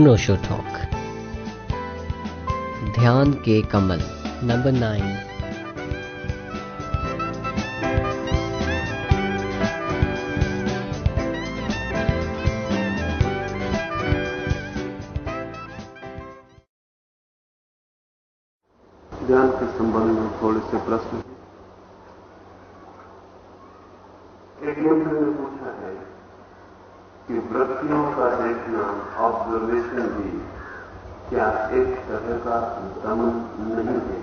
अनोशो talk. ध्यान के कमल number nine ध्यान के संबंध में थोड़े से प्रश्न एक मित्र ने पूछा है कि वृत्तियों का देखना ऑब्जर्वेशन भी क्या एक तरह का दमन नहीं है?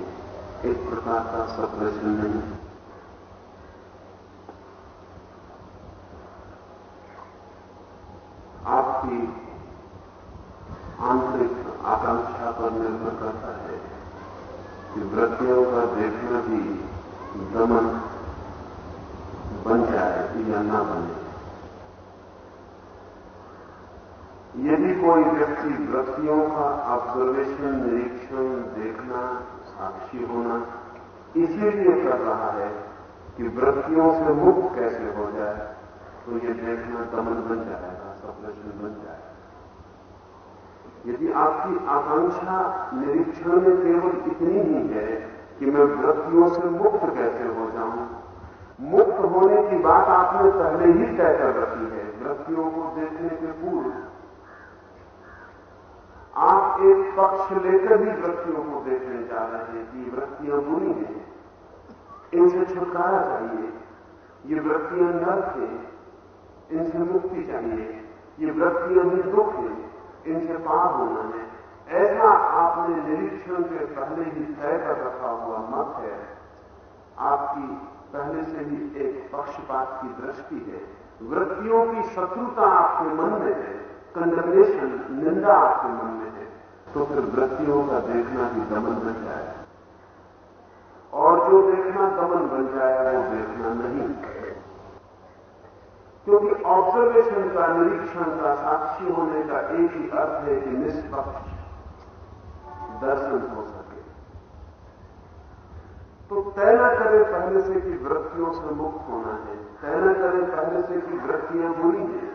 एक प्रकार का सप्रेशन नहीं है। आपकी आंतरिक आकांक्षा पर निर्भर करता है कि वृत्तियों का देखना भी दमन बन जाए या ना बने। यदि कोई व्यक्ति वृत्तियों का ऑब्जर्वेशन निरीक्षण, देखना, साक्षी होना इसीलिए कर रहा है कि वृत्तियों से मुक्त कैसे हो जाए तो ये देखना दमन बन जाएगा सप्रेशन बन जाएगा। यदि आपकी आकांक्षा, निरीक्षण में केवल इतनी ही है कि मैं वृत्तियों से मुक्त कैसे हो जाऊँ? मुक्त होने की बात आपने पहले ही तय कर रखी है वृत्तियों को देखने के पूर्व। आप एक पक्ष लेकर ही वृत्तियों को देखने जा रहे हैं कि वृत्तियाँ बुरी हैं। इनसे छुटकारा चाहिए। ये वृत्तियाँ नर्क हैं इनसे मुक्ति चाहिए। ये वृत्तियाँ ही दुख हैं, इनसे पार होना है। ऐसा आपने निरीक्षण के पहले ही तय कर रखा हुआ मत है। आपकी पहले से ही एक पक्षपात की दृष्टि है। वृत्तियों की शत्रुता आपके मन में है। कंडमनेशन निंदा आपके मन में है तो फिर वृत्तियों का देखना भी दमन बन जाए। और जो देखना दमन बन जाए, वो देखना नहीं। क्योंकि ऑब्जर्वेशन का निरीक्षण का साक्षी होने का एक ही अर्थ है कि निष्पक्ष दर्शन हो सके। तो तय न करें पहले से कि वृत्तियों से मुक्त होना है, तय न करें पहले से कि वृत्तियाँ बुरी हैं।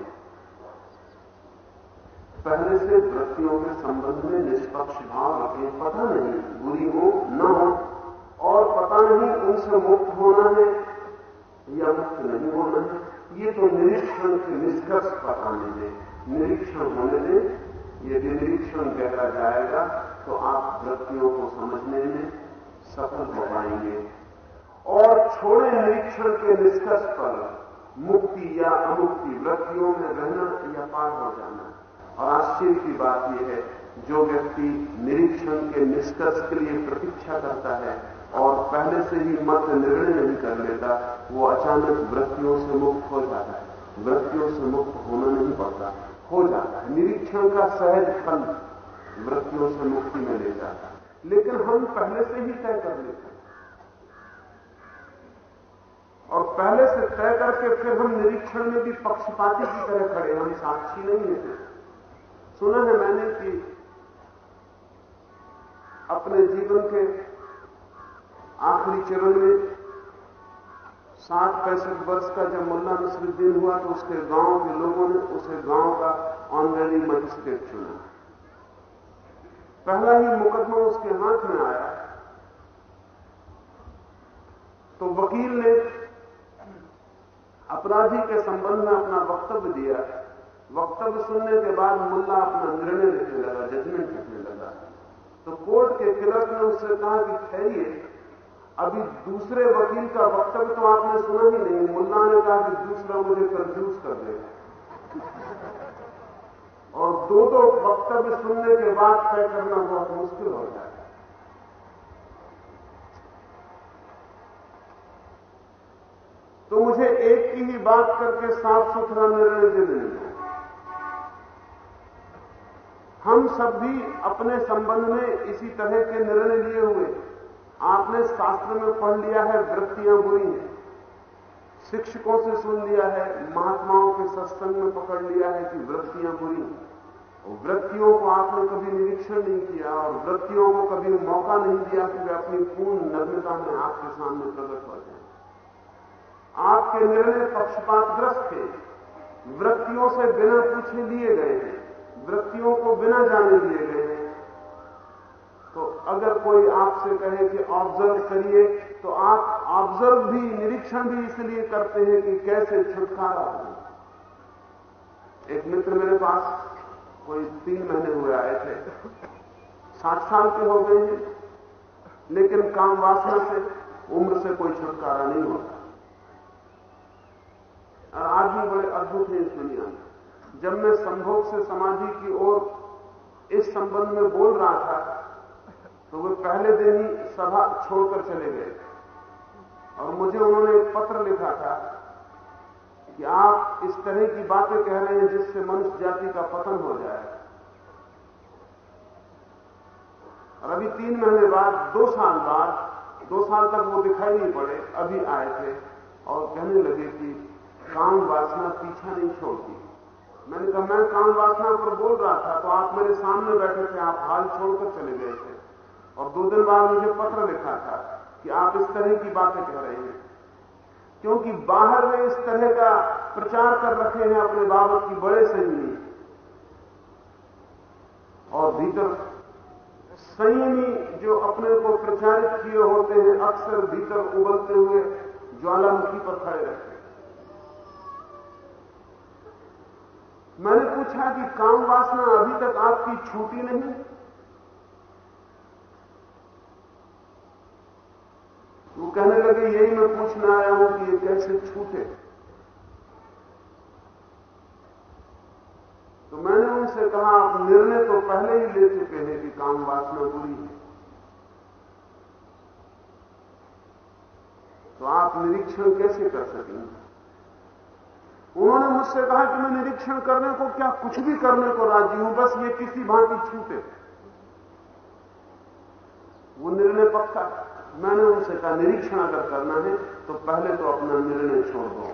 पहले से वृत्तियों के संबंध में निष्पक्ष भाव रखें, पता नहीं, बुरी हो न हो, और पता नहीं उनसे मुक्त होना है या मुक्त नहीं होना है। ये तो निरीक्षण के निष्कर्ष पर आने दें निरीक्षण होने दें, यदि निरीक्षण गहरा जाएगा तो आप वृत्तियों को समझने में सफल हो पाएँगे। और छोड़े निरीक्षण के निष्कर्ष पर मुक्ति या अमुक्ति वृत्तियों में रहना या पार हो जाना। और आश्चर्य की बात यह है, जो व्यक्ति निरीक्षण के निष्कर्ष के लिए प्रतीक्षा करता है और पहले से ही मत निर्णय नहीं कर लेता, वो अचानक वृत्तियों से मुक्त हो जाता है। वृत्तियों से मुक्त होना नहीं पड़ता, हो जाता है। निरीक्षण का सहज फल वृत्तियों से मुक्ति में ले जाता है। लेकिन हम पहले से ही तय कर लेते हैं। और पहले से तय करके फिर हम निरीक्षण में भी पक्षपाती की तरह खड़े हम साक्षी नहीं लेते सुना है मैंने कि अपने जीवन के आखिरी चरण में साठ पैंसठ वर्ष का जब मुल्ला नसरुद्दीन हुआ तो उसके गाँव के लोगों ने उसे गाँव का ऑनरेरी मजिस्ट्रेट चुना। पहला ही मुकदमा उसके हाथ में आया। तो वकील ने अपराधी के संबंध में अपना वक्तव्य दिया। वक्तव्य सुनने के बाद मुल्ला अपना निर्णय लिखने लगा जजमेंट लिखने लगा। तो कोर्ट के क्लर्क ने उससे कहा कि ठहरिए अभी दूसरे वकील का वक्तव्य तो आपने सुना ही नहीं। मुल्ला ने कहा कि दूसरा मुझे कंफ्यूज कर देगा और दो दो वक्तव्य सुनने के बाद तय करना बहुत मुश्किल हो जाए। तो मुझे एक की ही बात करके साफ़ सुथरा निर्णय दे। देना हम सब भी अपने संबंध में इसी तरह के निर्णय लिए हुए आपने शास्त्र में पढ़ लिया है, वृत्तियाँ बुरी हैं। शिक्षकों से सुन लिया है, महात्माओं के सत्संग में पकड़ लिया है कि वृत्तियाँ बुरी वृत्तियों को आपने कभी निरीक्षण नहीं किया और वृत्तियों को कभी मौका नहीं दिया कि वे अपनी पूर्ण नग्नता में आपके सामने प्रकट हो जाए। आपके निर्णय पक्षपातग्रस्त थे। वृत्तियों से बिना पूछे लिए गए हैं। वृत्तियों को बिना जाने दिए गए। हैं तो अगर कोई आपसे कहे कि ऑब्ज़र्व करिए तो आप ऑब्ज़र्व भी, निरीक्षण भी इसलिए करते हैं कि कैसे छुटकारा हो। एक मित्र मेरे पास कोई तीन महीने हुए आए थे। साठ साल के हो गए हैं, लेकिन काम वासना से, उम्र से कोई छुटकारा नहीं होता। और आदमी बड़े अद्भुत हैं इस दुनिया में। जब मैं संभोग से समाधि की ओर इस संबंध में बोल रहा था तो वे पहले दिन ही सभा छोड़कर चले गए। और मुझे उन्होंने एक पत्र लिखा था कि आप इस तरह की बातें कह रहे हैं जिससे मनुष्य जाति का पतन हो जाए। और अभी तीन महीने बाद, दो साल बाद, दो साल तक वो दिखाई नहीं पड़े, अभी आए थे और कहने लगे कि काम वासना पीछा नहीं छोड़ती। मैंने कहा, मैं काम वासना पर बोल रहा था तो आप मेरे सामने बैठे थे, आप हाल छोड़कर चले गए थे। और दो दिन बाद मुझे पत्र लिखा था कि आप इस तरह की बातें कह रहे हैं। क्योंकि बाहर में इस तरह का प्रचार कर रखे हैं अपने बाबत की बड़े संयमी और भीतर संयमी जो अपने को प्रचारित किए होते हैं, अक्सर भीतर उबलते हुए ज्वालामुखी पर खड़े रहते हैं। मैंने पूछा कि काम वासना अभी तक आपकी छूटी नहीं? वो कहने लगे, यही मैं पूछने आया हूँ कि ये कैसे छूटे? तो मैंने उनसे कहा, आप निर्णय तो पहले ही ले चुके हैं कि काम वासना बुरी है। तो आप निरीक्षण कैसे कर सकेंगे? उन्होंने मुझसे कहा कि मैं निरीक्षण करने को क्या कुछ भी करने को राज़ी हूँ, बस ये किसी भांति छूटे। वो निर्णय पक्का मैंने उनसे कहा, निरीक्षण अगर करना है तो पहले तो अपना निर्णय छोड़ दो।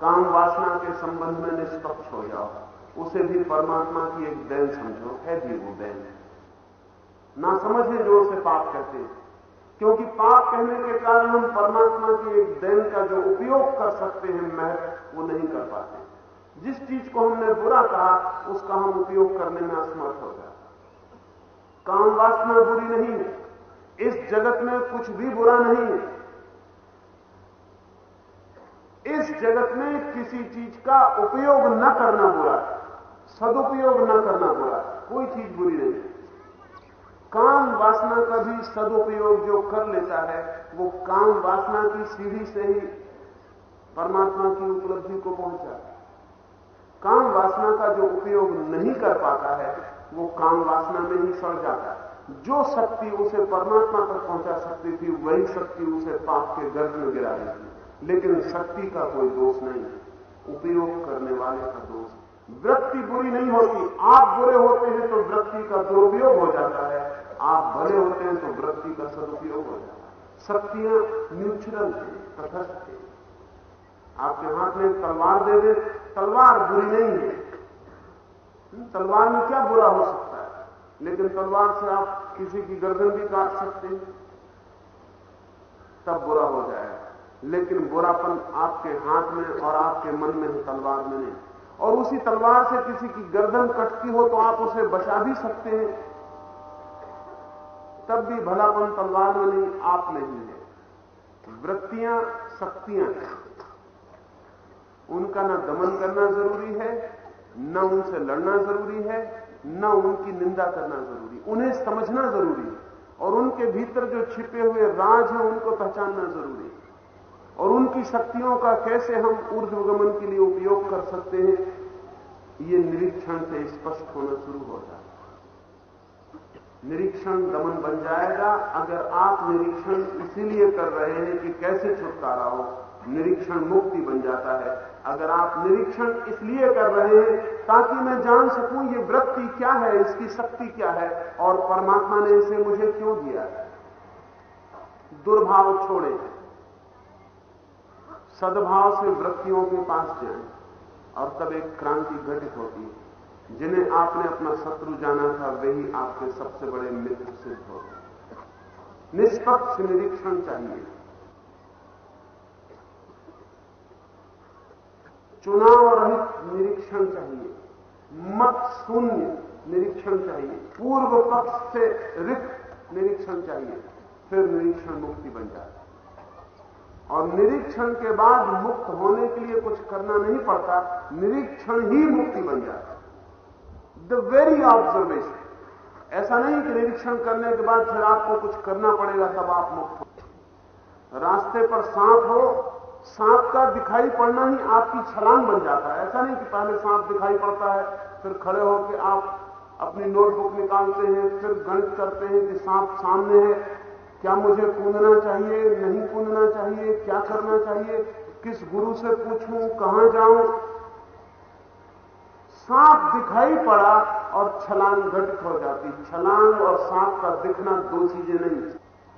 काम वासना के संबंध में निष्पक्ष हो जाओ। उसे भी परमात्मा की एक दैन समझो। है भी वो दैन। ना समझे जो उसे पाप कहते हैं। क्योंकि पाप कहने के कारण हम परमात्मा के एक दैन का जो उपयोग कर सकते हैं महत्व वो नहीं कर पाते। जिस चीज़ को हमने बुरा कहा, उसका हम उपयोग करने में असमर्थ हो जाते काम वासना बुरी नहीं है। इस जगत में कुछ भी बुरा नहीं है। इस जगत में किसी चीज़ का उपयोग न करना बुरा सदुपयोग न करना बुरा कोई चीज़ बुरी नहीं काम वासना का भी सदुपयोग जो कर लेता है, वो काम वासना की सीढ़ी से ही परमात्मा की उपलब्धि को पहुँचा। काम वासना का जो उपयोग नहीं कर पाता है, वो काम वासना में ही सड़ जाता है। जो शक्ति उसे परमात्मा तक पहुँचा सकती थी, वही शक्ति उसे पाप के गर्भ में गिरा देती लेकिन शक्ति का कोई दोष नहीं उपयोग करने वाले का दोष वृत्ति बुरी नहीं होती। आप बुरे होते हैं तो वृत्ति का दुरुपयोग हो जाता है। आप भले होते हैं तो वृत्ति का सदुपयोग हो जाता है। शक्तियाँ न्यूट्रल है तथस्थ है। आपके हाथ में तलवार दे दे, तलवार बुरी नहीं है। तलवार में क्या बुरा हो सकता है? लेकिन तलवार से आप किसी की गर्दन भी काट सकते हैं। तब बुरा हो जाएगा लेकिन बुरापन आपके हाथ में और आपके मन में तलवार में नहीं। और उसी तलवार से किसी की गर्दन कटती हो तो आप उसे बचा भी सकते हैं। तब भी भलापन तलवार में नहीं, आप में ही है। वृत्तियाँ शक्तियाँ हैं। उनका ना दमन करना ज़रूरी है, न उनसे लड़ना ज़रूरी है, न उनकी निंदा करना ज़रूरी। उन्हें समझना ज़रूरी है और उनके भीतर जो छिपे हुए राज हैं, उनको पहचानना ज़रूरी है। और उनकी शक्तियों का कैसे हम ऊर्ध्वगमन के लिए उपयोग कर सकते हैं, ये निरीक्षण से स्पष्ट होना शुरू हो जाता निरीक्षण दमन बन जाएगा, अगर आप निरीक्षण इसीलिए कर रहे हैं कि कैसे छुटकारा हो, निरीक्षण मुक्ति बन जाता है। अगर आप निरीक्षण इसलिए कर रहे हैं ताकि मैं जान सकूँ ये वृत्ति क्या है, इसकी शक्ति क्या है, और परमात्मा ने इसे मुझे क्यों दिया? है दुर्भाव छोड़े। सद्भाव से वृत्तियों के पास जाएँ और तब एक क्रांति घटित होती जिन्हें आपने अपना शत्रु जाना था वही आपके सबसे बड़े मित्र सिद्ध होते निष्पक्ष निरीक्षण चाहिए। चुनाव रहित निरीक्षण चाहिए। मत शून्य निरीक्षण चाहिए। पूर्व पक्ष से रिक्त निरीक्षण चाहिए। फिर निरीक्षण मुक्ति बन जाती और निरीक्षण के बाद मुक्त होने के लिए कुछ करना नहीं पड़ता, निरीक्षण ही मुक्ति बन जाता द वेरी ऑब्जर्वेशन ऐसा नहीं कि निरीक्षण करने के बाद फिर आपको कुछ करना पड़ेगा, तब आप मुक्त हो रास्ते पर सांप हो, सांप का दिखाई पड़ना ही आपकी छलांग बन जाता है। ऐसा नहीं कि पहले सांप दिखाई पड़ता है, फिर खड़े होकर आप अपनी नोटबुक निकालते हैं, फिर गणित करते हैं कि सांप सामने है क्या मुझे कूदना चाहिए, नहीं कूदना चाहिए, क्या करना चाहिए, किस गुरु से पूछूँ, कहाँ जाऊँ? सांप दिखाई पड़ा और छलांग घटित हो जाती। छलांग और सांप का दिखना दो चीज़ें नहीं।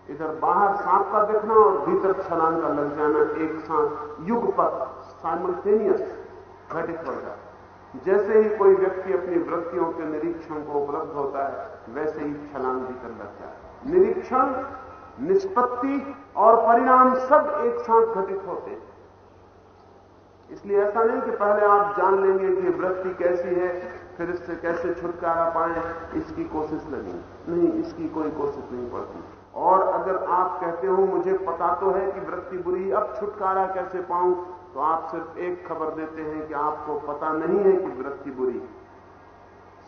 इधर बाहर सांप का दिखना और भीतर छलांग का लग जाना एक साथ युग पर साइमल्टेनियस घटित हो जाता। जैसे ही कोई व्यक्ति अपनी वृत्तियों के निरीक्षण को उपलब्ध होता है, वैसे ही छलांग भीतर लग जाता है। निरीक्षण निष्पत्ति और परिणाम सब एक साथ घटित होते हैं। इसलिए ऐसा नहीं कि पहले आप जान लेंगे कि वृत्ति कैसी है, फिर इससे कैसे छुटकारा पाए, इसकी कोशिश लगी। नहीं, इसकी कोई कोशिश नहीं पड़ती। और अगर आप कहते हो, मुझे पता तो है कि वृत्ति बुरी अब छुटकारा कैसे पाऊँ तो आप सिर्फ़ एक खबर देते हैं कि आपको पता नहीं है कि वृत्ति बुरी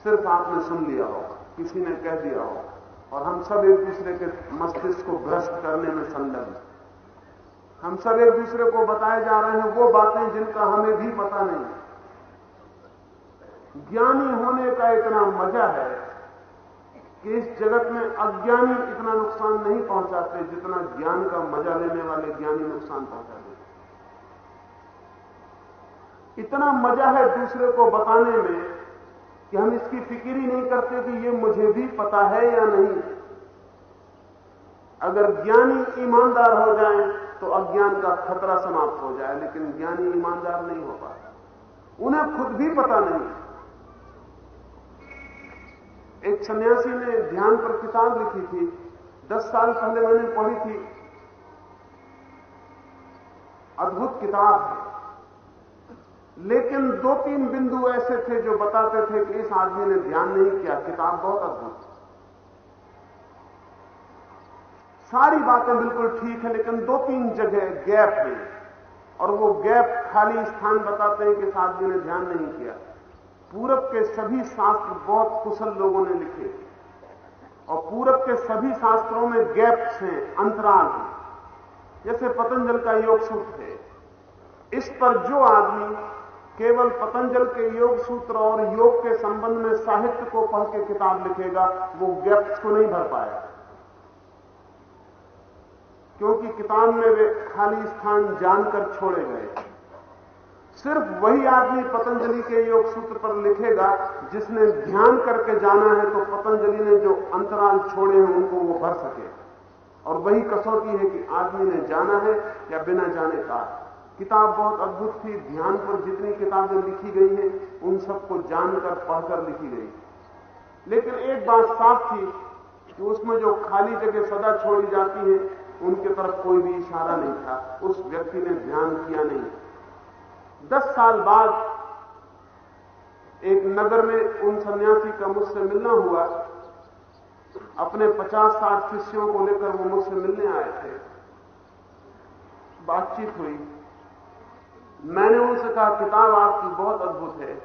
सिर्फ़ आपने सुन लिया होगा, किसी ने कह दिया होगा। और हम सब एक दूसरे के मस्तिष्क को भ्रष्ट करने में संलग्न हम सब एक दूसरे को बताए जा रहे हैं, वो बातें जिनका हमें भी पता नहीं ज्ञानी होने का इतना मज़ा है कि इस जगत में अज्ञानी इतना नुकसान नहीं पहुंचाते जितना ज्ञान का मज़ा लेने वाले ज्ञानी नुकसान पहुंचाते इतना मज़ा है दूसरे को बताने में कि हम इसकी फ़िक्र ही नहीं करते कि ये मुझे भी पता है या नहीं। अगर ज्ञानी ईमानदार हो जाए तो अज्ञान का खतरा समाप्त हो जाए, लेकिन ज्ञानी ईमानदार नहीं हो पाता। उन्हें खुद भी पता नहीं। एक सन्यासी ने ध्यान पर किताब लिखी थी। दस साल पहले मैंने पढ़ी थी। अद्भुत किताब है। लेकिन दो तीन बिंदु ऐसे थे जो बताते थे कि इस आदमी ने ध्यान नहीं किया। किताब बहुत अद्भुत सारी बातें बिल्कुल ठीक है, लेकिन दो तीन जगह गैप है। और वो गैप खाली स्थान बताते हैं कि इस आदमी ने ध्यान नहीं किया। पूरब के सभी शास्त्र बहुत कुशल लोगों ने लिखे। और पूरब के सभी शास्त्रों में गैप्स हैं, अंतराल हैं। जैसे पतंजल का योग सूत्र है। इस पर जो आदमी केवल पतंजल के योग सूत्र और योग के संबंध में साहित्य को पढ़ के किताब लिखेगा, वो गैप्स को नहीं भर पाएगा। क्योंकि किताब में वे खाली स्थान जानकर छोड़े गए। सिर्फ़ वही आदमी पतंजलि के योग सूत्र पर लिखेगा, जिसने ध्यान करके जाना है तो पतंजलि ने जो अंतराल छोड़े हैं, उनको वो भर सके। और वही कसौटी है कि आदमी ने जाना है या बिना जाने का किताब बहुत अद्भुत थी। ध्यान पर जितनी किताबें लिखी गई हैं, उन सबको जानकर, पढ़कर लिखी गई। लेकिन एक बात साफ़ थी कि उसमें जो खाली जगह सदा छोड़ी जाती है, उनके तरफ़ कोई भी इशारा नहीं था। उस व्यक्ति ने ध्यान किया नहीं। दस साल बाद एक नगर में उन सन्यासी का मुझसे मिलना हुआ। अपने पचास साठ शिष्यों को लेकर वो मुझसे मिलने आए थे। बातचीत हुई। मैंने उनसे कहा, किताब आपकी बहुत अद्भुत है,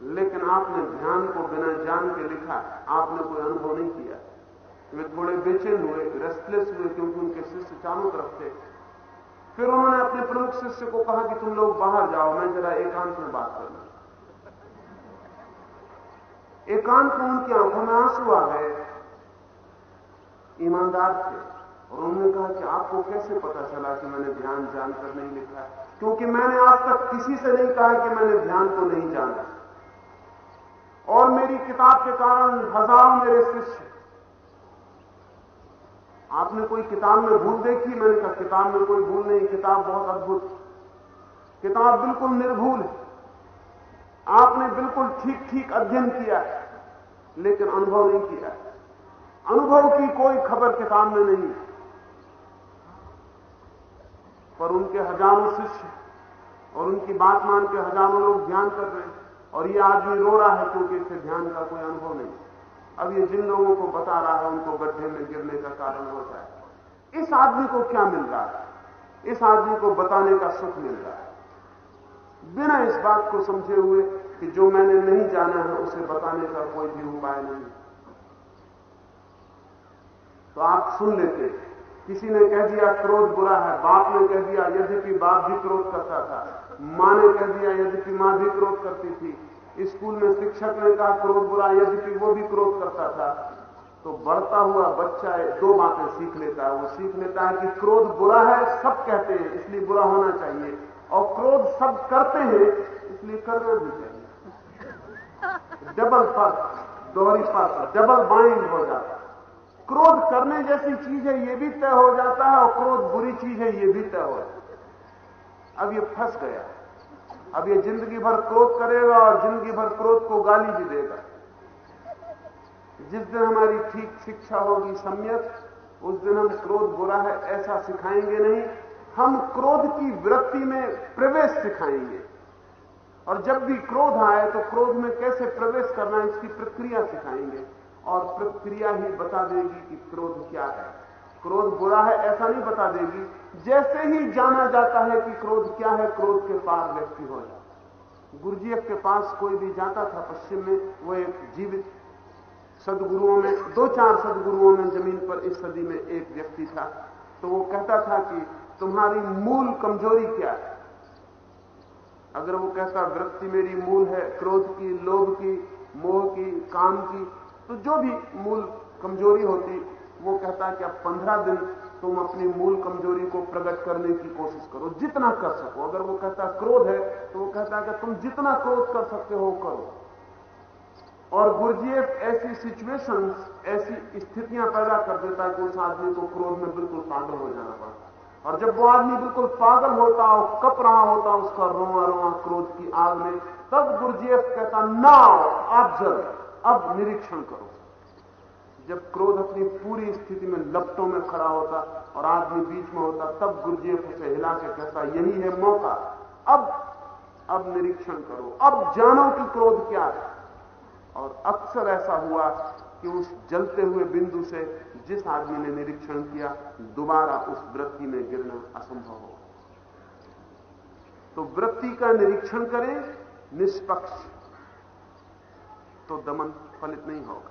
लेकिन आपने ध्यान को बिना जान के लिखा, आपने कोई अनुभव नहीं किया। वे थोड़े बेचैन हुए रेस्टलेस हुए, क्योंकि उनके शिष्य चारों तरफ़ थे। फिर उन्होंने अपने प्रमुख शिष्य को कहा कि तुम लोग बाहर जाओ, मैं जरा एकांत में बात करना एकांत में उनकी आँखों में आँसू आ गए। ईमानदार थे। उन्होंने कहा कि आपको कैसे पता चला कि मैंने ध्यान जानकर नहीं लिखा है? क्योंकि मैंने आज तक किसी से नहीं कहा कि मैंने ध्यान को नहीं जाना। और मेरी किताब के कारण हज़ारों मेरे शिष्य। आपने कोई किताब में भूल देखी? मैंने कहा, किताब में कोई भूल नहीं। किताब बहुत अद्भुत किताब बिल्कुल निर्भूल है। आपने बिल्कुल ठीक ठीक अध्ययन किया है, लेकिन अनुभव नहीं किया अनुभव की कोई खबर किताब में नहीं पर उनके हज़ारों शिष्य और उनकी बात मान के हज़ारों लोग ध्यान कर रहे हैं। और ये आदमी रो रहा है क्योंकि इसे ध्यान का कोई अनुभव नहीं। अब ये जिन लोगों को बता रहा है, उनको गड्ढे में गिरने का कारण हो। जाए इस आदमी को क्या मिल रहा है? इस आदमी को बताने का सुख मिल रहा है। बिना इस बात को समझे हुए कि जो मैंने नहीं जाना है, उसे बताने का कोई भी उपाय नहीं। तो आप सुन लेते किसी ने कह दिया, क्रोध बुरा है। बाप ने कह दिया, यद्यपि बाप भी क्रोध करता था। माँ ने कह दिया, यद्यपि माँ भी क्रोध करती थी। स्कूल में शिक्षक ने कहा, क्रोध बुरा, यद्यपि वो भी क्रोध करता था। तो बढ़ता हुआ बच्चा है, दो बातें सीख लेता है। वो सीख लेता है कि क्रोध बुरा है, सब कहते हैं, इसलिए बुरा होना चाहिए। और क्रोध सब करते हैं, इसलिए करना भी चाहिए। डबल फ़र्क, दोहरी फ़र्क, डबल बाइंड हो जाता क्रोध करने जैसी चीज़ है ये भी तय हो जाता है और क्रोध बुरी चीज़ है ये भी तय हो जाता अब ये फंस गया। अब ये ज़िंदगी भर क्रोध करेगा और ज़िंदगी भर क्रोध को गाली भी देगा। जिस दिन हमारी ठीक शिक्षा होगी सम्यक, उस दिन हम क्रोध बुरा है, ऐसा सिखाएँगे नहीं। हम क्रोध की वृत्ति में प्रवेश सिखाएँगे। और जब भी क्रोध आए तो क्रोध में कैसे प्रवेश करना है, इसकी प्रक्रिया सिखाएँगे। और प्रक्रिया ही बता देगी कि क्रोध क्या है। क्रोध बुरा है, ऐसा नहीं बता देगी। जैसे ही जाना जाता है कि क्रोध क्या है, क्रोध के पार व्यक्ति हो जाता गुरुजीएफ के पास कोई भी जाता था पश्चिम में, वो एक जीवित सदगुरुओं में, दो चार सदगुरुओं में ज़मीन पर इस सदी में एक व्यक्ति था। तो वो कहता था कि तुम्हारी मूल कमज़ोरी क्या है? अगर वो कहता, वृत्ति मेरी मूल है, क्रोध की, लोभ की, मोह की, काम की तो जो भी मूल कमज़ोरी होती, वो कहता है कि अब पंद्रह दिन तुम अपनी मूल कमज़ोरी को प्रकट करने की कोशिश करो, जितना कर सको। अगर वो कहता क्रोध है तो वो कहता है कि तुम जितना क्रोध कर सकते हो करो। और गुरजीएफ ऐसी सिचुएशंस ऐसी स्थितियाँ पैदा कर देता है कि उस आदमी को क्रोध में बिल्कुल पागल हो जाना पड़ता और जब वो आदमी बिल्कुल पागल होता और कप रहा होता उसका रोआ रोआ क्रोध की आग में, तब गुरजीएफ कहता नाउ ऑब्ज़र्व अब निरीक्षण करो। जब क्रोध अपनी पूरी स्थिति में लपटों में खड़ा होता और आदमी बीच में होता, तब गुरुजीएफ उसे हिला के कहता, यही है मौका। अब अब निरीक्षण करो। अब जानो कि क्रोध क्या है। और अक्सर ऐसा हुआ कि उस जलते हुए बिंदु से जिस आदमी ने निरीक्षण किया, दोबारा उस वृत्ति में गिरना असंभव हो। तो वृत्ति का निरीक्षण करें, निष्पक्ष। तो दमन फलित नहीं होगा।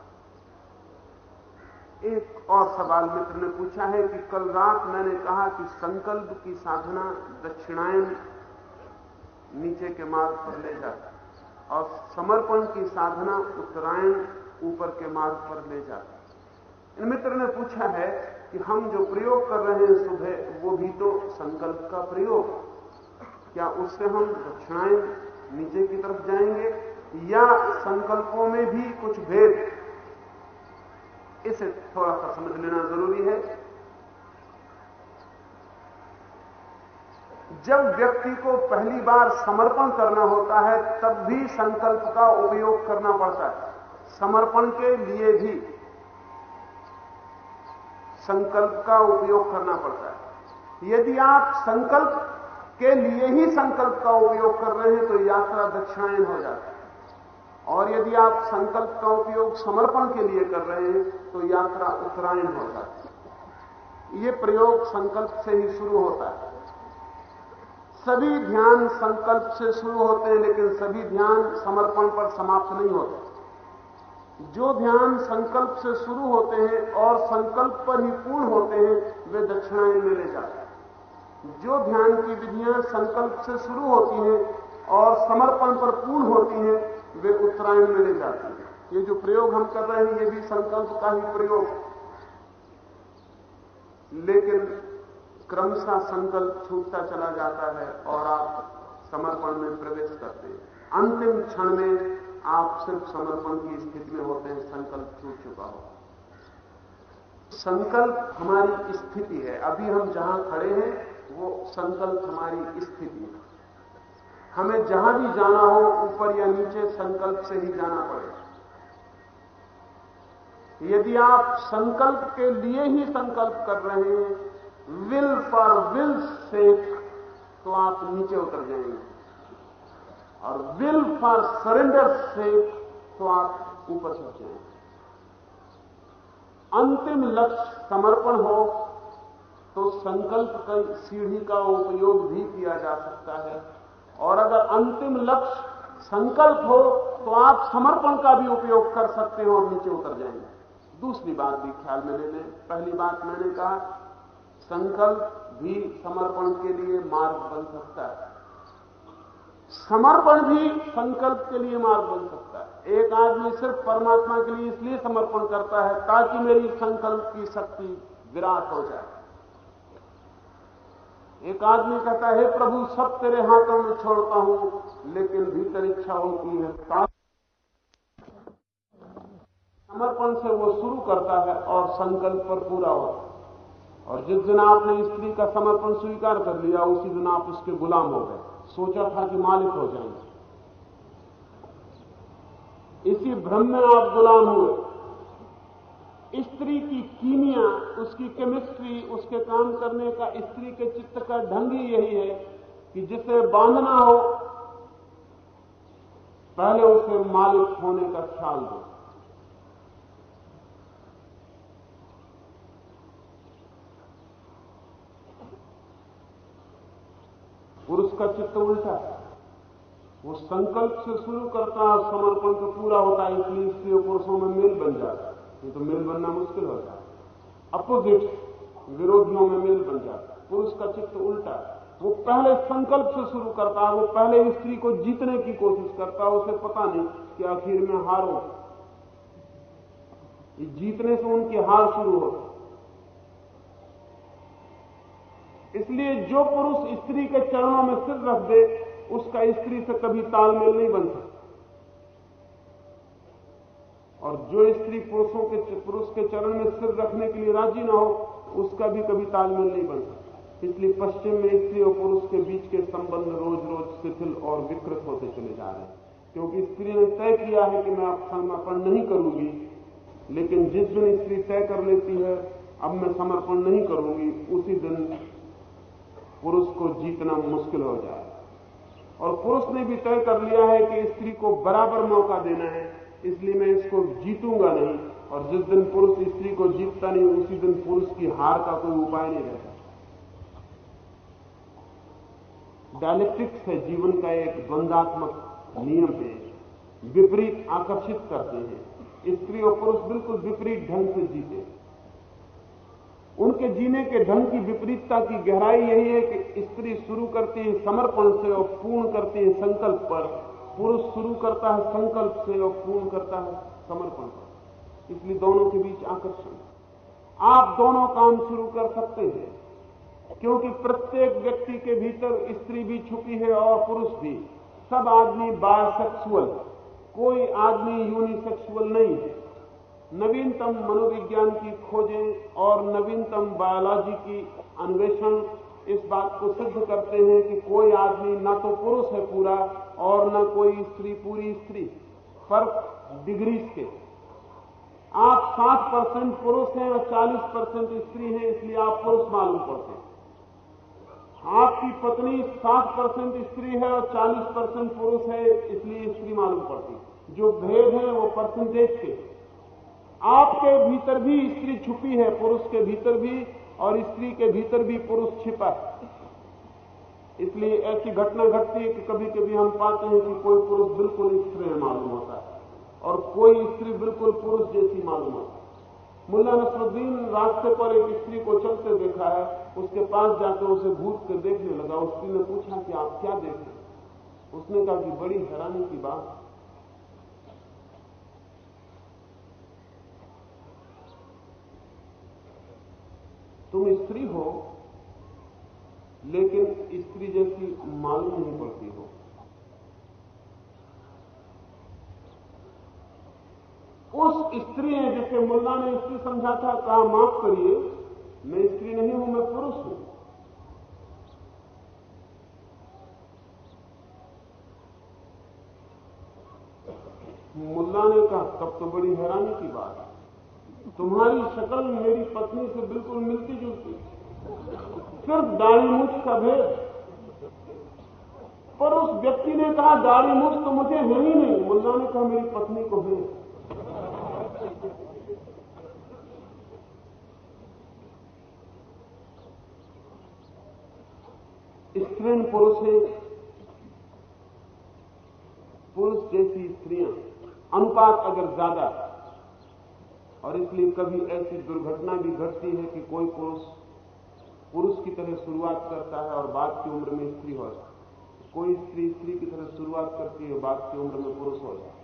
एक और सवाल मित्र ने पूछा है कि कल रात मैंने कहा कि संकल्प की साधना दक्षिणायन नीचे के मार्ग पर ले जाता और समर्पण की साधना उत्तरायण ऊपर के मार्ग पर ले जाता इन मित्र ने पूछा है कि हम जो प्रयोग कर रहे हैं सुबह, वो भी तो संकल्प का प्रयोग। क्या उससे हम दक्षिणायन नीचे की तरफ़ जाएँगे? या संकल्पों में भी कुछ भेद। इसे थोड़ा सा समझ लेना ज़रूरी है। जब व्यक्ति को पहली बार समर्पण करना होता है, तब भी संकल्प का उपयोग करना पड़ता है। समर्पण के लिए भी संकल्प का उपयोग करना पड़ता है। यदि आप संकल्प के लिए ही संकल्प का उपयोग कर रहे हैं तो यात्रा दक्षिणायन हो जाती है। और यदि आप संकल्प का उपयोग समर्पण के लिए कर रहे हैं तो यात्रा उत्तरायण हो जाती है। ये प्रयोग संकल्प से ही शुरू होता है। सभी ध्यान संकल्प से शुरू होते हैं, लेकिन सभी ध्यान समर्पण पर समाप्त नहीं होते। जो ध्यान संकल्प से शुरू होते हैं और संकल्प पर ही पूर्ण होते हैं, वे दक्षिणायन में ले जाते हैं। जो ध्यान की विधियाँ संकल्प से शुरू होती हैं और समर्पण पर पूर्ण होती हैं वे उत्तरायण में ले जाती हैं। ये जो प्रयोग हम कर रहे हैं, ये भी संकल्प का ही प्रयोग लेकिन क्रमशः संकल्प छूटता चला जाता है और आप समर्पण में प्रवेश करते हैं। अंतिम क्षण में आप सिर्फ़ समर्पण की स्थिति में होते हैं, संकल्प छूट चुका हो। संकल्प हमारी स्थिति है। अभी हम जहाँ खड़े हैं, वो संकल्प हमारी स्थिति है। हमें जहाँ भी जाना हो, ऊपर या नीचे संकल्प से ही जाना पड़ेगा यदि आप संकल्प के लिए ही संकल्प कर रहे हैं विल फॉर विल सेक तो आप नीचे उतर जाएँगे। और विल फॉर सरेंडर से तो आप ऊपर चढ़ जाएँगे। अंतिम लक्ष्य समर्पण हो तो संकल्प की सीढ़ी का उपयोग भी किया जा सकता है। और अगर अंतिम लक्ष्य संकल्प हो तो आप समर्पण का भी उपयोग कर सकते हो और नीचे उतर जाएँगे। दूसरी बात भी ख्याल में ले लें। पहली बात मैंने कहा, संकल्प भी समर्पण के लिए मार्ग बन सकता है। समर्पण भी संकल्प के लिए मार्ग बन सकता है। एक आदमी सिर्फ़ परमात्मा के लिए इसलिए समर्पण करता है ताकि मेरी संकल्प की शक्ति विराट हो जाए। एक आदमी कहता है प्रभु, सब तेरे हाथों में छोड़ता हूँ, लेकिन भीतर इच्छा होती है। समर्पण से वो शुरू करता है और संकल्प पर पूरा होता है। और जिस दिन आपने स्त्री का समर्पण स्वीकार कर लिया, उसी दिन आप उसके गुलाम हो गए। सोचा था कि मालिक हो जाएँगे। इसी भ्रम में आप गुलाम हुए। स्त्री की कीमिया, उसकी केमिस्ट्री उसके काम करने का स्त्री के चित्त का ढंग ही यही है कि जिसे बांधना हो, पहले उसे मालिक होने का ख्याल दो। पुरुष का चित्त उल्टा है। वो संकल्प से शुरू करता है, समर्पण से पूरा होता है, इसलिए स्त्री पुरुषों में मेल बन जाता है। ये तो मिल बनना मुश्किल होता है। अपोजिट विरोधियों में मिल बन जाता है। पुरुष का चित्त उल्टा वो पहले संकल्प से शुरू करता है, वो पहले स्त्री को जीतने की कोशिश करता है, उसे पता नहीं कि आखिर में हारो जीतने से उनकी हार शुरू हो। इसलिए जो पुरुष स्त्री के चरणों में सिर रख दे, उसका स्त्री से कभी तालमेल नहीं बन सकता। और जो स्त्री पुरुषों के पुरुष के चरण में सिर रखने के लिए राज़ी ना हो, उसका भी कभी तालमेल नहीं बन सकता। इसलिए पश्चिम में स्त्री और पुरुष के बीच के संबंध रोज रोज शिथिल और विकृत होते चले जा रहे हैं। क्योंकि स्त्री ने तय किया है कि मैं आप समर्पण नहीं करूँगी, लेकिन जिस दिन स्त्री तय कर लेती है, अब मैं समर्पण नहीं करूँगी, उसी दिन पुरुष को जीतना मुश्किल हो जाए। और पुरुष ने भी तय कर लिया है कि स्त्री को बराबर मौका देना है। इसलिए मैं इसको जीतूँगा नहीं। और जिस दिन पुरुष स्त्री को जीतता नहीं, उसी दिन पुरुष की हार का कोई उपाय नहीं रहता डायलेक्टिक्स है, जीवन का एक द्वंदात्मक नियम है। विपरीत आकर्षित करते हैं। स्त्री और पुरुष बिल्कुल विपरीत ढंग से जीते उनके जीने के ढंग की विपरीतता की गहराई यही है कि स्त्री शुरू करती है समर्पण से और पूर्ण करती है संकल्प पर। पुरुष शुरू करता है, संकल्प से और पूर्ण करता है, समर्पण पर इसलिए दोनों के बीच आकर्षण। आप दोनों काम शुरू कर सकते हैं, क्योंकि प्रत्येक व्यक्ति के भीतर स्त्री भी छुपी है और पुरुष भी। सब आदमी बायसेक्सुअल कोई आदमी यूनिसेक्सुअल नहीं है। नवीनतम मनोविज्ञान की खोजें और नवीनतम बायोलॉजी की अन्वेषण इस बात को सिद्ध करते हैं कि कोई आदमी ना तो पुरुष है पूरा और न कोई स्त्री, पूरी स्त्री। फ़र्क डिग्रीज के। आप 60 परसेंट पुरुष हैं और 40 परसेंट स्त्री हैं, इसलिए आप पुरुष मालूम पड़ते हैं। आपकी पत्नी 60 परसेंट स्त्री है और 40 परसेंट पुरुष है, इसलिए स्त्री मालूम पड़ती जो भेद है, वो परसेंटेज के। आपके भीतर भी स्त्री छुपी है, पुरुष के भीतर भी। और स्त्री के भीतर भी पुरुष छिपा है। इसलिए ऐसी घटना घटती है कि कभी कभी हम पाते हैं कि कोई पुरुष बिल्कुल स्त्री मालूम होता है और कोई स्त्री बिल्कुल पुरुष जैसी मालूम होता है। मुल्ला नसरुद्दीन रास्ते पर एक स्त्री को चलते देखा है, उसके पास जाकर उसे भूत के देखने लगा। स्त्री ने पूछा कि आप क्या देख रहे उसने कहा कि बड़ी हैरानी की बात। तुम स्त्री हो, लेकिन स्त्री जैसी मालूम नहीं पड़ती हो। उस स्त्री ने जिसे मुल्ला ने स्त्री समझा था, कहा, माफ़ करिए, मैं स्त्री नहीं हूँ, मैं पुरुष हूँ। मुल्ला ने कहा, तब तो बड़ी हैरानी की बात है। तुम्हारी शक्ल मेरी पत्नी से बिल्कुल मिलती जुलती। सिर्फ़ दाढ़ी मुछ का भेद। पर उस व्यक्ति ने कहा दाढ़ी मुझ तो मुझे है ही नहीं। मुल्ला ने कहा, मेरी पत्नी को है स्त्री पुरुष है पुरुष जैसी स्त्रियाँ, अनुपात अगर ज़्यादा और इसलिए कभी ऐसी दुर्घटना भी घटती है कि कोई पुरुष पुरुष की तरह शुरुआत करता है और बाद की उम्र में स्त्री हो जाती कोई स्त्री स्त्री की तरह शुरुआत करती है बाद की उम्र में पुरुष हो जाता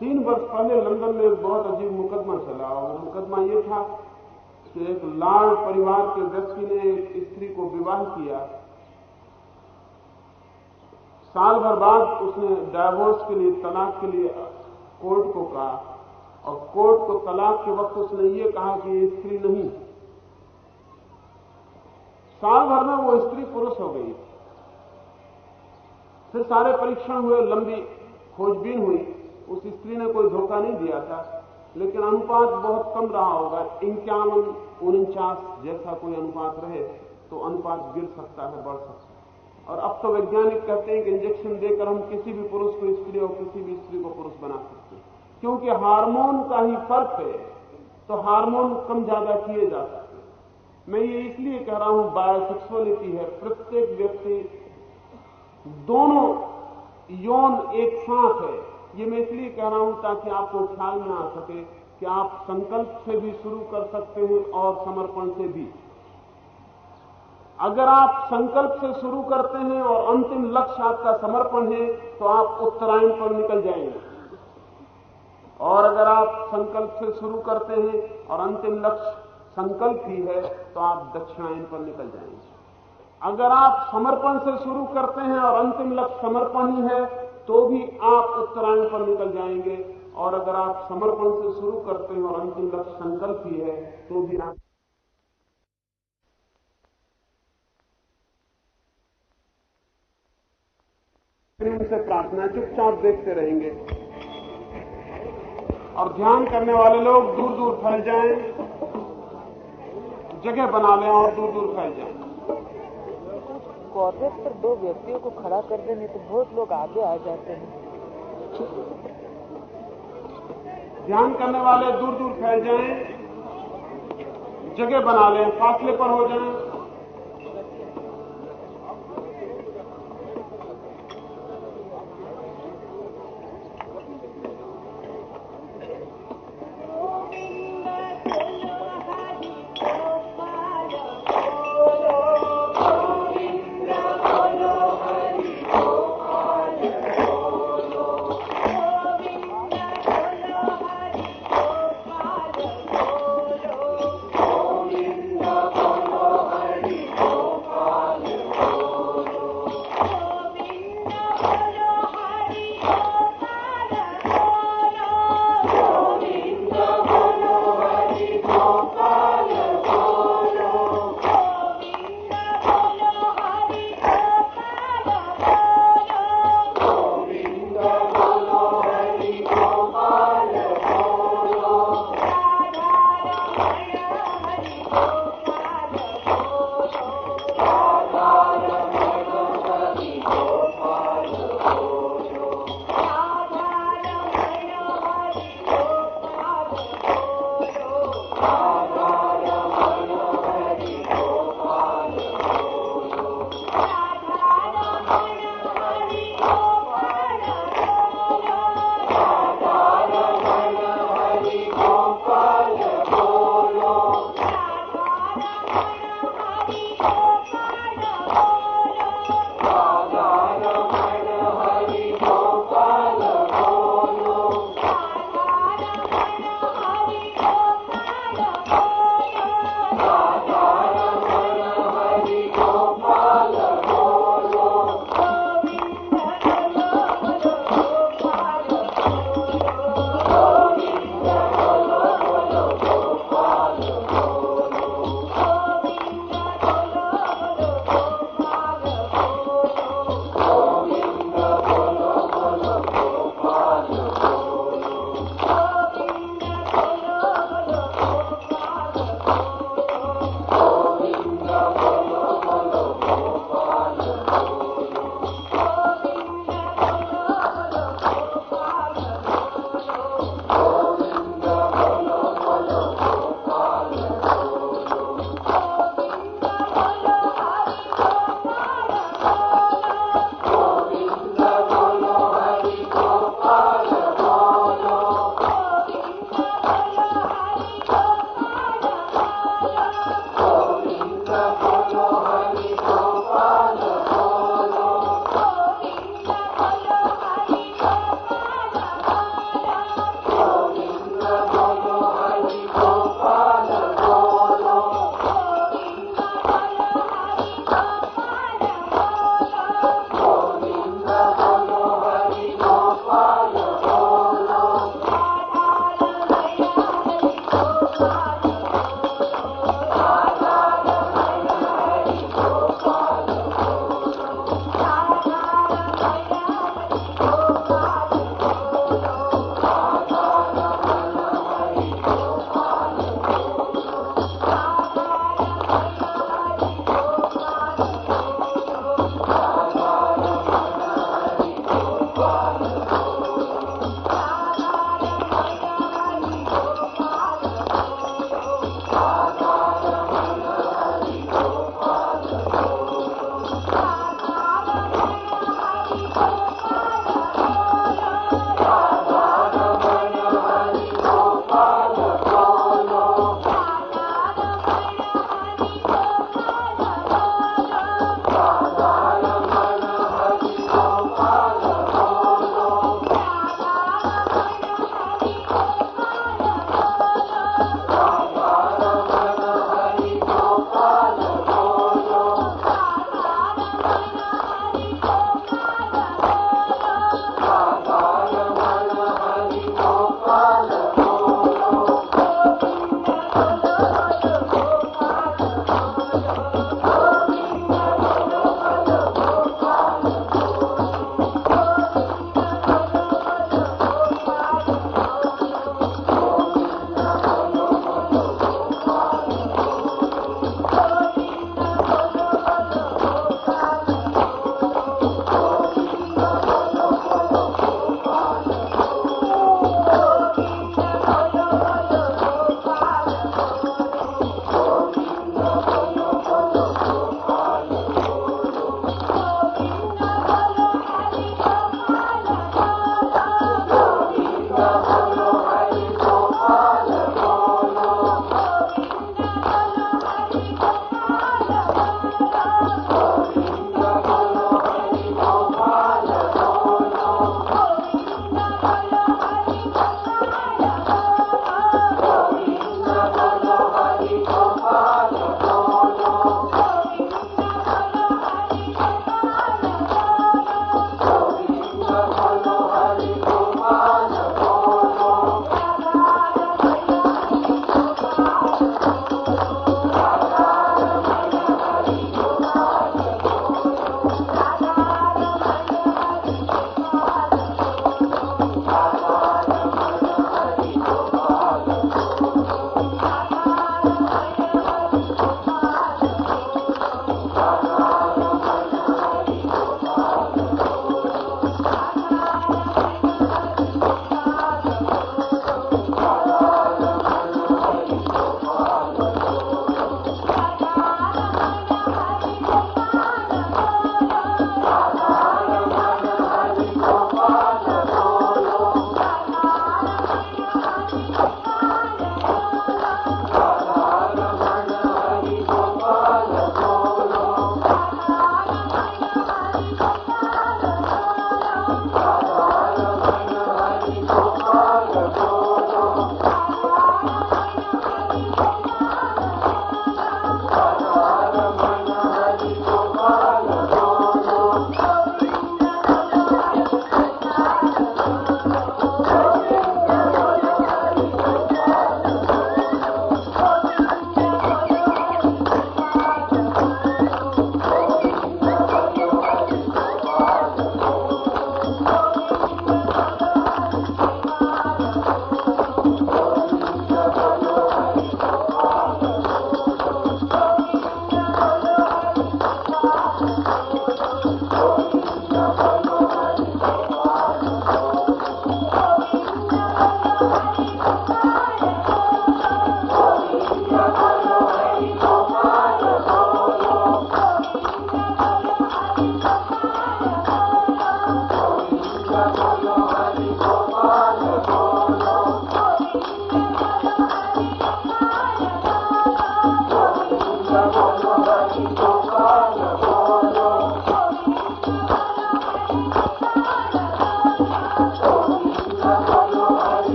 तीन वर्ष पहले लंदन में एक बहुत अजीब मुकदमा चला और वो मुकदमा ये था कि एक लाल परिवार के व्यक्ति ने एक स्त्री को विवाह किया। साल भर बाद उसने डायवोर्स के लिए तलाक के लिए कोर्ट को कहा। और कोर्ट को तलाक के वक्त उसने ये कहा कि ये स्त्री नहीं साल भर में वो स्त्री पुरुष हो गई। फिर सारे परीक्षण हुए, लंबी खोजबीन हुई। उस स्त्री ने कोई धोखा नहीं दिया था। लेकिन अनुपात बहुत कम रहा होगा। इक्यावन, उनचास जैसा कोई अनुपात रहे तो अनुपात गिर सकता है, बढ़ सकता है। और अब तो वैज्ञानिक कहते हैं कि इंजेक्शन देकर हम किसी भी पुरुष को स्त्री और किसी भी स्त्री को पुरुष बना सकते हैं। क्योंकि हार्मोन का ही फ़र्क है तो हार्मोन कम ज़्यादा किए जा सकते मैं ये इसलिए कह रहा हूँ बायोसेक्सुअलिटी है, प्रत्येक व्यक्ति दोनों यौन एक साथ है। ये मैं इसलिए कह रहा हूँ ताकि आपको ख्याल में आ सके कि आप संकल्प से भी शुरू कर सकते हैं और समर्पण से भी। अगर आप संकल्प से शुरू करते हैं और अंतिम लक्ष्य आपका समर्पण है तो आप उत्तरायण पर निकल जाएँगे। और अगर आप संकल्प से शुरू करते हैं और अंतिम लक्ष्य संकल्प ही है तो आप दक्षिणायन पर निकल जाएँगे। अगर आप समर्पण से शुरू करते हैं और अंतिम लक्ष्य समर्पण ही है तो भी आप उत्तरायण पर निकल जाएँगे। और अगर आप समर्पण से शुरू करते हैं और अंतिम लक्ष्य संकल्प ही है तो भी आप से प्रार्थना, चुपचाप देखते रहेंगे। और ध्यान करने वाले लोग दूर दूर फैल जाएँ, जगह बना लें और दूर दूर फैल जाएँ। कॉर्बेट पर दो व्यक्तियों को खड़ा कर देने तो बहुत लोग आगे आ जाते हैं ध्यान करने वाले दूर दूर फैल जाएँ, जगह बना लें फासले पर हो जाएँ Oh.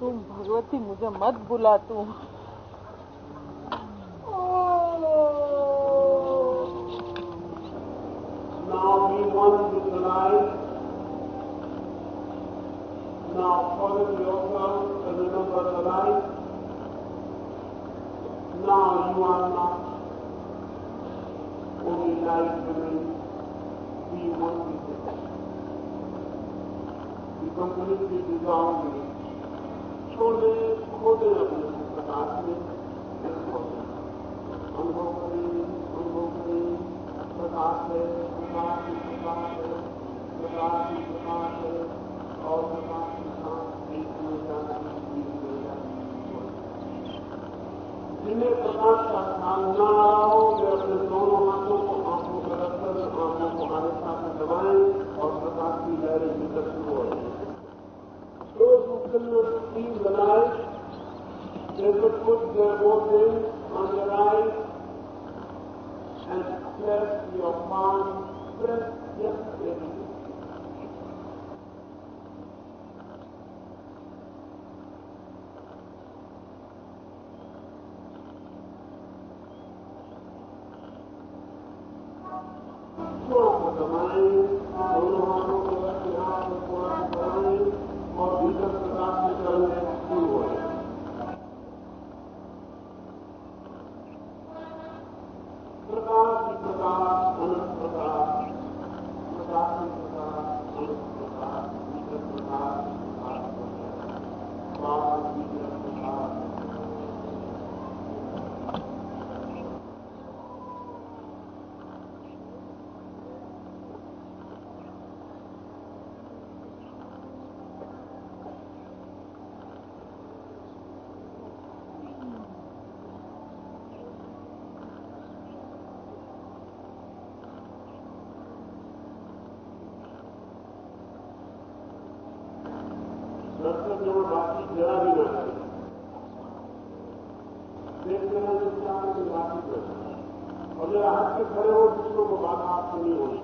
तुम भगवती मुझे मत बुला तू यहाँ बाकी जरा भी ना हैं देख लेना जिसका बातचीत न और जरा। हट के खड़े हो दूसरों को बात आपसे नहीं होनी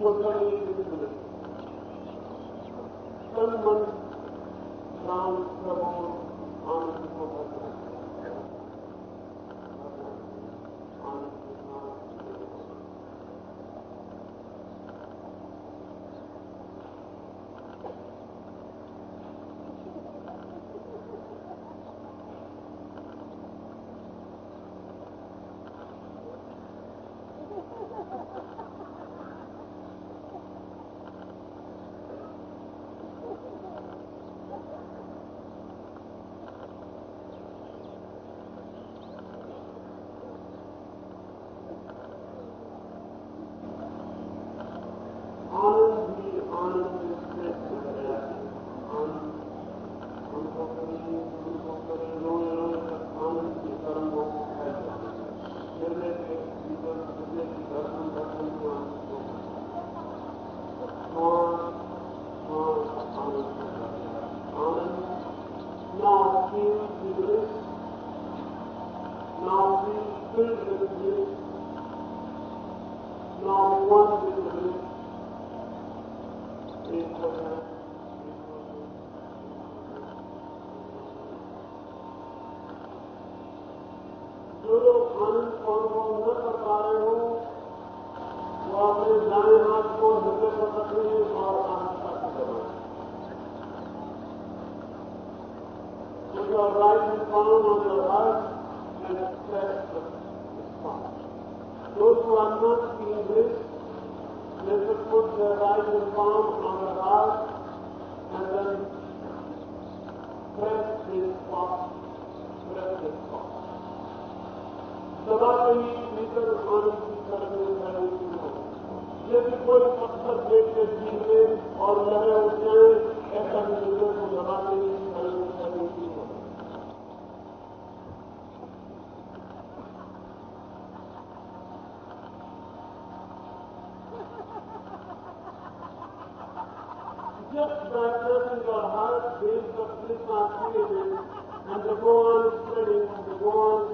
was just by turning your heart, there is a flip and the go spreading, the go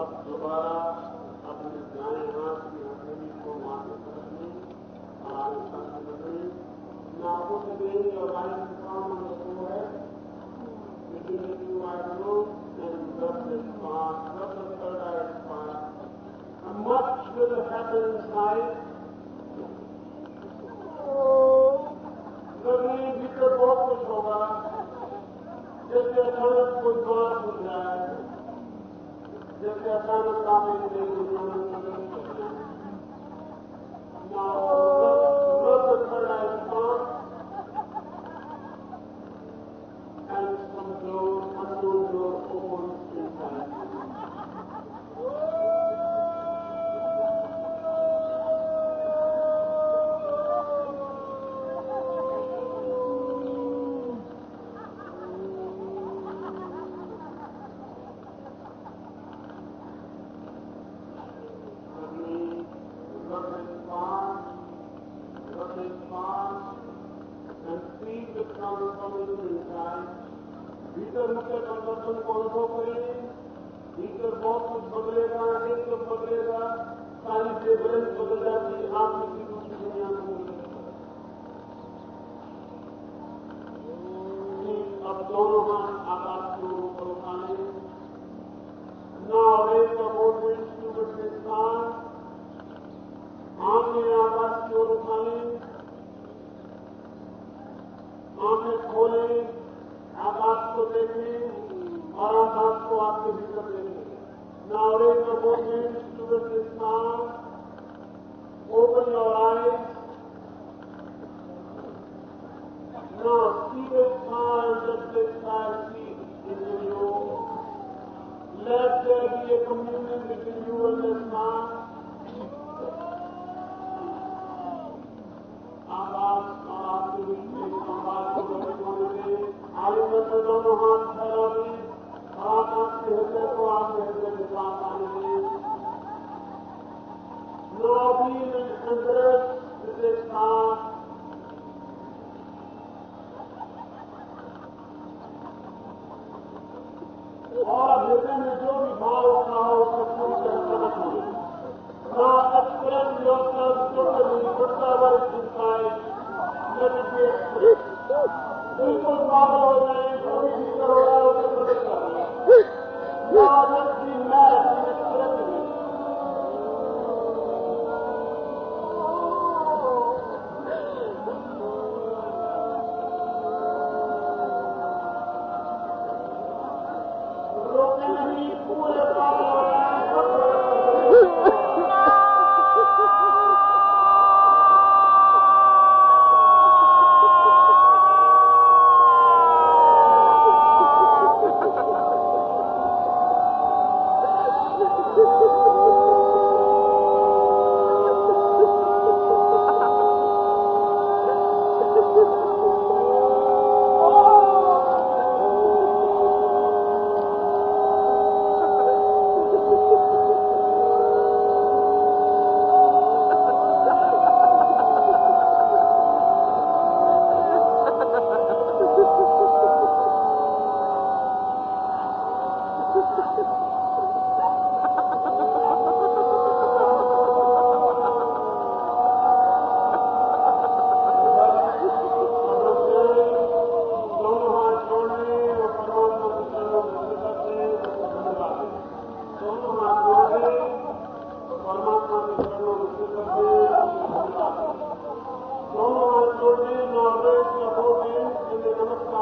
अबारा अपने चांहि मास जी हली कोन रखी आई या happen in this life. Just your time is coming, ladies and gentlemen. let them see between you. Let there be a communion between you and this man. Lord, be encouraged with this time.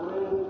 Amen.